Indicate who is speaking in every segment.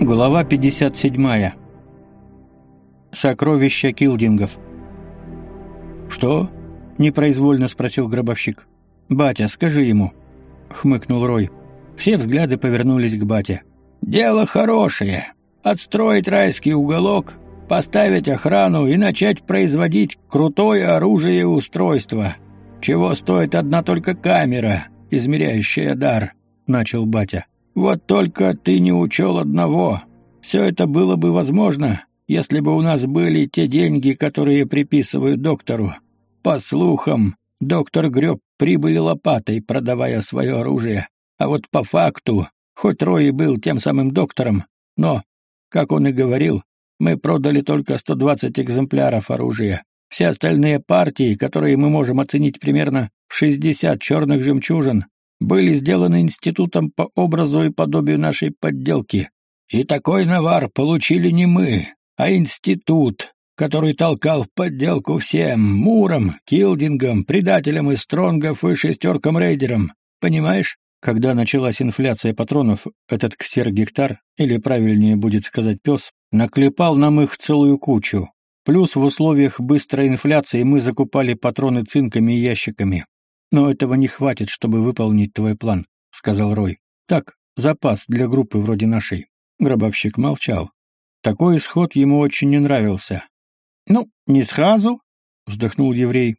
Speaker 1: Глава 57. Сокровища Килдингов.
Speaker 2: «Что?»
Speaker 1: — непроизвольно спросил гробовщик. «Батя, скажи ему», — хмыкнул Рой. Все взгляды повернулись к бате.
Speaker 2: «Дело хорошее. Отстроить райский уголок, поставить охрану и начать производить крутое оружие и устройство. Чего стоит одна только камера, измеряющая дар», — начал батя. Вот только ты не учел одного. Все это было бы возможно, если бы у нас были те деньги, которые приписывают доктору. По слухам, доктор греб прибыли лопатой, продавая свое оружие. А вот по факту, хоть Рой и был тем самым доктором, но, как он и говорил, мы продали только 120 экземпляров оружия. Все остальные партии, которые мы можем оценить примерно в 60 черных жемчужин, были сделаны институтом по образу и подобию нашей подделки. И такой навар получили не мы, а институт, который толкал в подделку всем — Муром, Килдингом, предателям из Стронгов и шестеркам-рейдерам. Понимаешь?
Speaker 1: Когда началась инфляция патронов, этот ксер-гектар, или правильнее будет сказать пес, наклепал нам их целую кучу. Плюс в условиях быстрой инфляции мы закупали патроны цинками и ящиками. Но этого не хватит, чтобы выполнить твой план, сказал Рой. Так, запас для группы вроде нашей. Гробовщик молчал. Такой исход ему очень не нравился. Ну, не сразу, вздохнул еврей.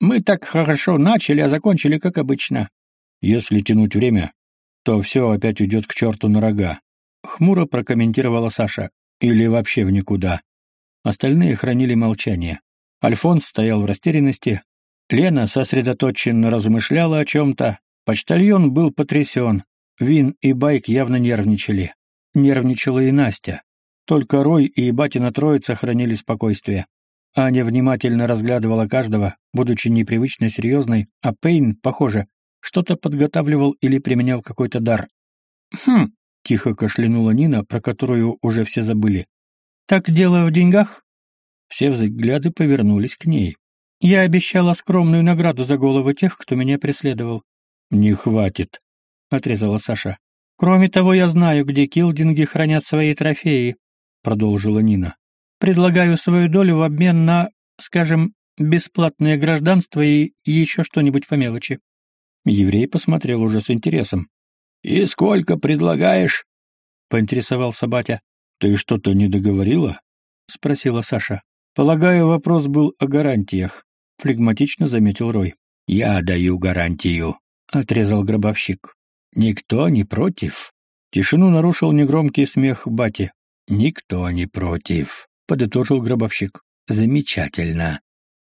Speaker 1: Мы так хорошо начали, а закончили как обычно. Если тянуть время, то все опять уйдет к черту на рога. Хмуро прокомментировала Саша. Или вообще в никуда. Остальные хранили молчание. Альфонс стоял в растерянности, Лена сосредоточенно размышляла о чем-то. Почтальон был потрясен. Вин и Байк явно нервничали. Нервничала и Настя. Только Рой и батина троица хранили спокойствие. Аня внимательно разглядывала каждого, будучи непривычно серьезной, а Пейн, похоже, что-то подготавливал или применял какой-то дар. «Хм», — тихо кашлянула Нина, про которую уже все забыли. «Так дело в деньгах?» Все взгляды повернулись к ней. Я обещала скромную награду за головы тех, кто меня преследовал. Не хватит, отрезала Саша. Кроме того, я знаю, где килдинги хранят свои трофеи, продолжила Нина. Предлагаю свою долю в обмен на, скажем, бесплатное гражданство и еще что-нибудь по мелочи. Еврей посмотрел уже с интересом.
Speaker 2: «И сколько предлагаешь?»
Speaker 1: — поинтересовался батя. «Ты что-то не договорила?» — спросила Саша. «Полагаю, вопрос был о гарантиях флегматично заметил Рой.
Speaker 2: «Я даю гарантию», — отрезал гробовщик. «Никто не против».
Speaker 1: Тишину нарушил негромкий смех бати.
Speaker 2: «Никто не против», — подытожил гробовщик. «Замечательно».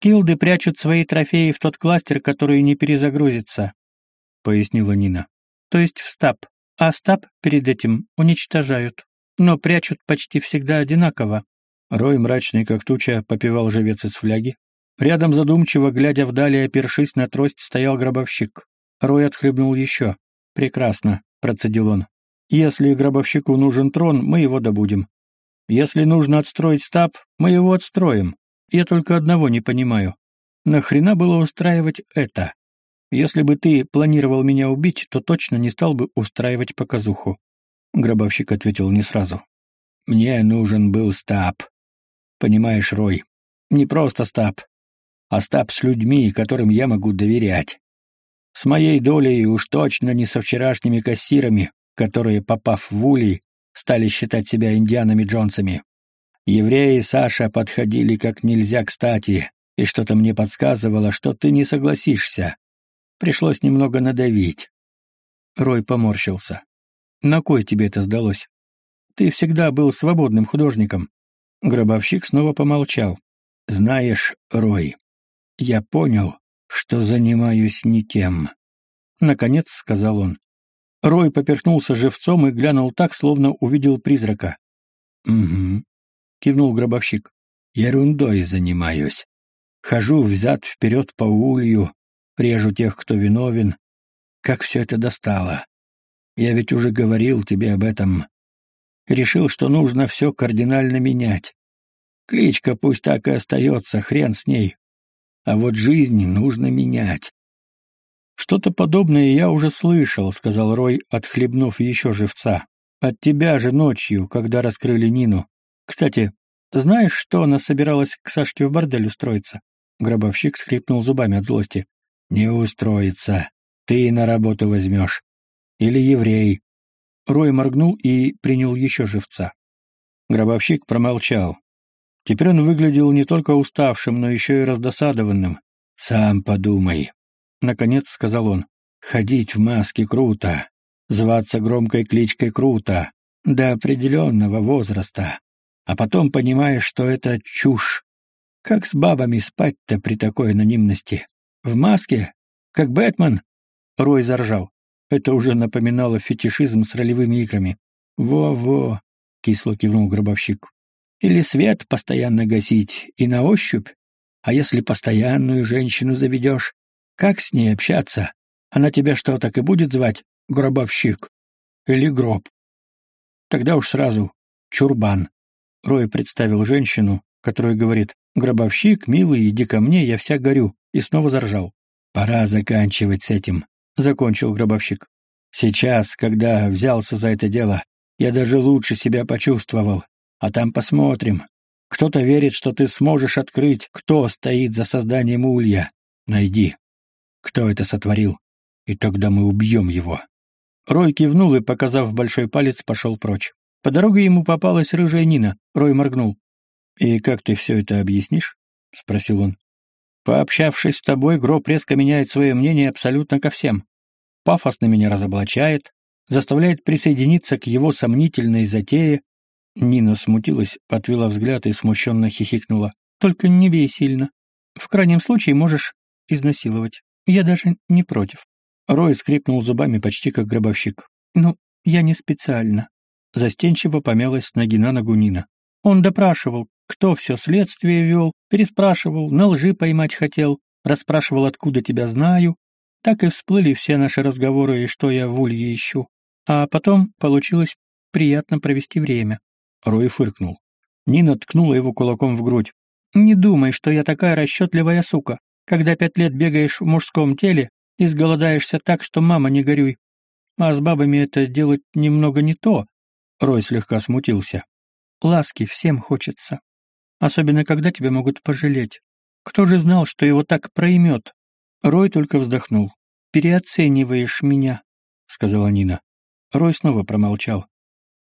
Speaker 1: «Килды прячут свои трофеи в тот кластер, который не перезагрузится», — пояснила Нина. «То есть в стаб, а стаб перед этим уничтожают, но прячут почти всегда одинаково».
Speaker 2: Рой, мрачный как туча, попивал живец из фляги, Рядом задумчиво, глядя вдали, опершись на трость, стоял гробовщик. Рой отхлебнул еще. «Прекрасно», — процедил он. «Если гробовщику нужен трон, мы его добудем. Если нужно отстроить стаб, мы его отстроим. Я только одного не понимаю. Нахрена было устраивать это? Если бы ты планировал меня убить, то точно не стал бы устраивать показуху». Гробовщик ответил не сразу. «Мне нужен был стаб. Понимаешь, Рой, не просто стаб, Остап с людьми, которым я могу доверять. С моей долей уж точно не со вчерашними кассирами, которые, попав в улей, стали считать себя индианами Джонсами. Евреи Саша подходили как нельзя кстати, и что-то мне подсказывало, что ты не согласишься. Пришлось немного надавить. Рой поморщился. На кой тебе это сдалось? Ты всегда был свободным художником. Гробовщик снова помолчал. Знаешь, Рой, я понял, что занимаюсь не тем. Наконец сказал он. Рой поперхнулся живцом и глянул так, словно увидел призрака. «Угу», — кивнул гробовщик. «Ерундой занимаюсь. Хожу взад-вперед по улью, режу тех, кто виновен. Как все это достало? Я ведь уже говорил тебе об этом. Решил, что нужно все кардинально менять. Кличка пусть так и остается, хрен с ней. А вот жизнь нужно менять. Что-то подобное я уже слышал, сказал Рой, отхлебнув еще живца.
Speaker 1: От тебя же ночью, когда раскрыли Нину. Кстати, знаешь, что она собиралась к Сашке в бордель устроиться? Гробовщик скрипнул зубами от злости. Не устроится. Ты на работу возьмешь. Или еврей. Рой моргнул и принял еще живца. Гробовщик промолчал. Теперь он выглядел не только уставшим, но еще и раздосадованным. «Сам подумай», — наконец сказал он. «Ходить в маске круто, зваться громкой кличкой круто, до определенного возраста, а потом понимаешь, что это чушь. Как с бабами спать-то при такой анонимности? В маске? Как Бэтмен?» Рой заржал. Это уже напоминало фетишизм с ролевыми играми. «Во-во», — кисло кивнул гробовщик. «Или свет постоянно гасить, и на ощупь? А если постоянную женщину заведешь, как с ней общаться? Она тебя что, так и будет звать? Гробовщик? Или гроб? Тогда уж сразу чурбан». Рой представил женщину, которая говорит «Гробовщик, милый, иди ко мне, я вся горю», и снова заржал. «Пора заканчивать с этим. — закончил гробовщик. «Сейчас, когда взялся за это дело, я даже лучше себя почувствовал. А там посмотрим. Кто-то верит, что ты сможешь открыть, кто стоит за созданием улья. Найди, кто это сотворил, и тогда мы убьем его». Рой кивнул и, показав большой палец, пошел прочь. По дороге ему попалась рыжая Нина. Рой моргнул. «И как ты все это объяснишь?» — спросил он. Пообщавшись с тобой, Гроб резко меняет свое мнение абсолютно ко всем. Пафосно меня разоблачает, заставляет присоединиться к его сомнительной затее. Нина смутилась, отвела взгляд и смущенно хихикнула. «Только не бей сильно. В крайнем случае можешь изнасиловать. Я даже не против». Рой скрипнул зубами почти как гробовщик. «Ну, я не специально». Застенчиво помялась ноги на ногу Нина. Он допрашивал, кто все следствие вел, переспрашивал, на лжи поймать хотел, расспрашивал, откуда тебя знаю. Так и всплыли все наши разговоры и что я в Улье ищу. А потом получилось приятно провести время. Рой фыркнул. Нина ткнула его кулаком в грудь. «Не думай, что я такая расчетливая сука. Когда пять лет бегаешь в мужском теле, и сголодаешься так, что мама не горюй. А с бабами это делать немного не то». Рой слегка смутился. Ласки всем хочется. Особенно, когда тебя могут пожалеть. Кто же знал, что его так проймет? Рой только вздохнул. «Переоцениваешь меня», — сказала Нина. Рой снова промолчал.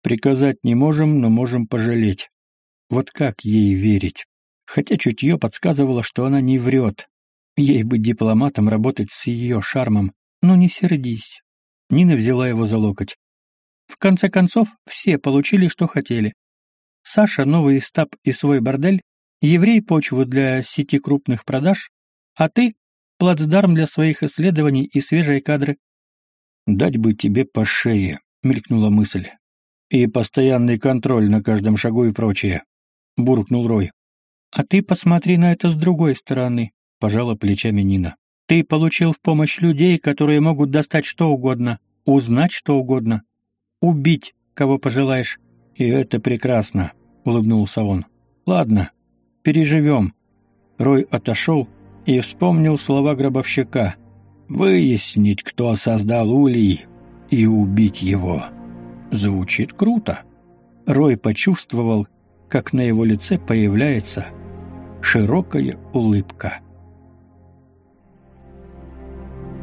Speaker 1: «Приказать не можем, но можем пожалеть. Вот как ей верить? Хотя чутье подсказывало, что она не врет. Ей быть дипломатом, работать с ее шармом. Но не сердись». Нина взяла его за локоть. В конце концов, все получили, что хотели. Саша — новый стаб и свой бордель, еврей — почву для сети крупных продаж, а ты — плацдарм для своих исследований и свежие кадры. «Дать бы тебе по шее», — мелькнула мысль. «И постоянный контроль на каждом шагу и прочее», — буркнул Рой. «А ты посмотри на это с другой стороны», — пожала плечами Нина. «Ты получил в помощь людей, которые могут достать что угодно, узнать что угодно, убить, кого пожелаешь. «И это прекрасно», — улыбнулся он. «Ладно, переживем». Рой отошел и вспомнил слова гробовщика. «Выяснить, кто создал улей, и убить его». Звучит круто. Рой почувствовал, как на его лице появляется широкая улыбка.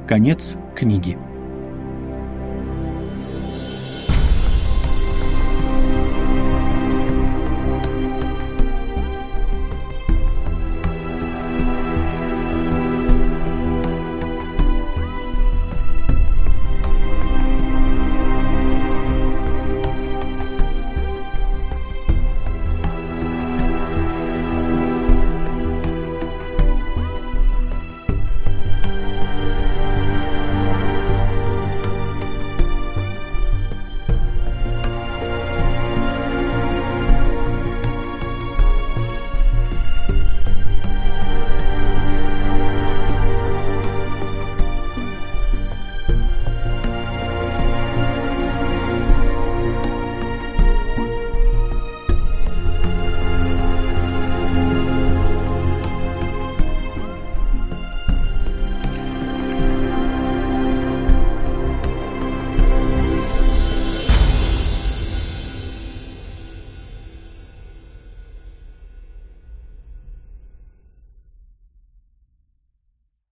Speaker 1: Конец книги.